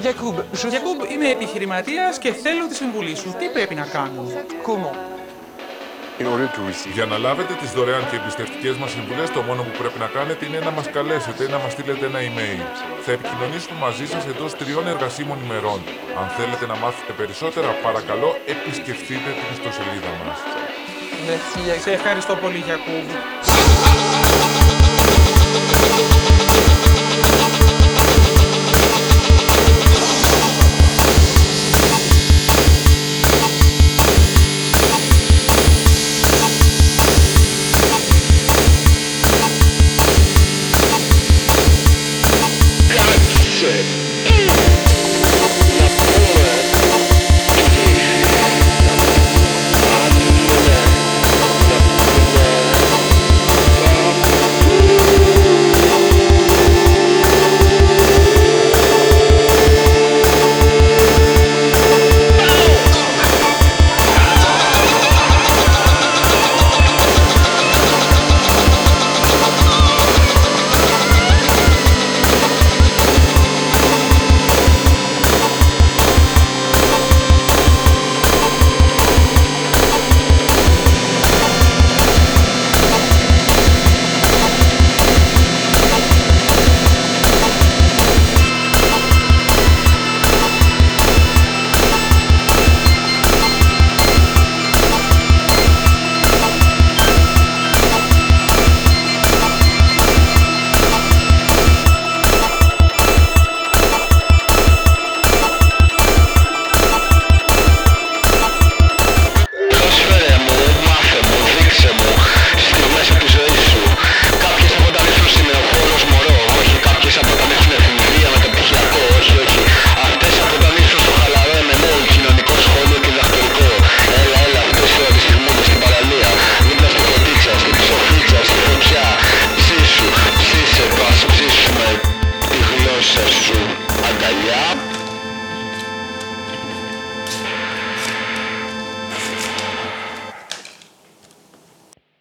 Γιακούμπ, je είμαι επιχειρηματίας και θέλω τη συμβουλή σου. Τι πρέπει να κάνω; Κούμο. Για να λάβετε τις δωρεάν και εμπιστευτικές μας συμβουλές, το μόνο που πρέπει να κάνετε είναι να μας καλέσετε ή να μας στείλετε ένα email. Θα επικοινωνήσουμε μαζί σας εντός τριών εργασίμων ημερών. Αν θέλετε να μάθετε περισσότερα, παρακαλώ επισκεφτείτε την ιστοσελίδα μας. Ναι, Σε ευχαριστώ πολύ, Γιακούμπ.